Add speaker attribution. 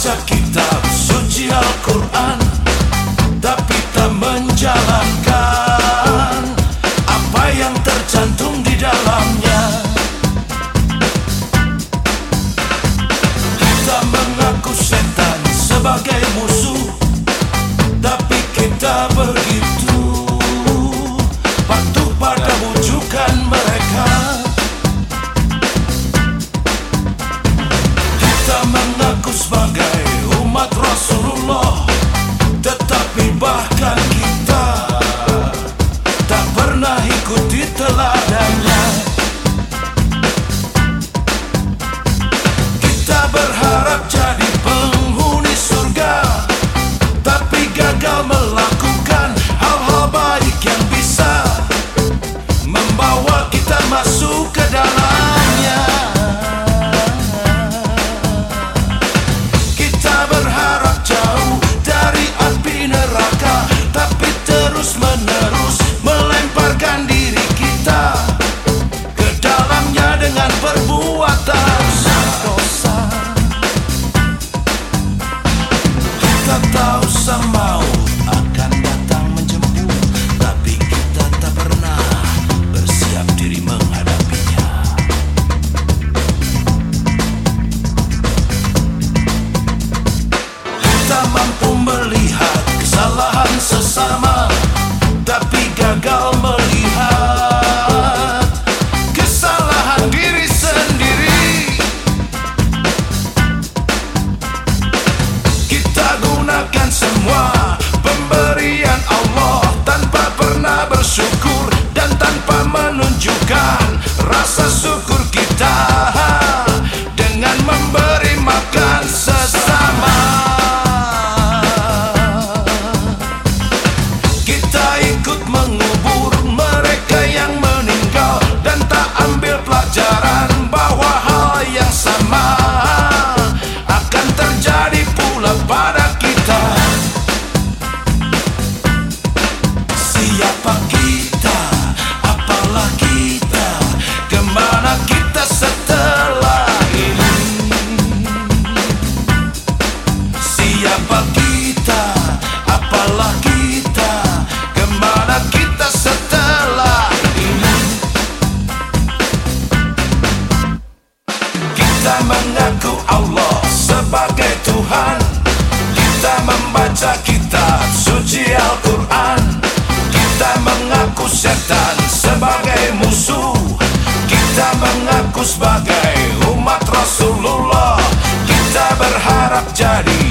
Speaker 1: ancak kitap suci Al-Quran. menunjukkan rasa syukur mengaku Allah sebagai Tuhan. Kita membaca kitab suci Al-Quran. Kita mengaku setan sebagai musuh. Kita mengaku sebagai umat Rasulullah. Kita berharap jadi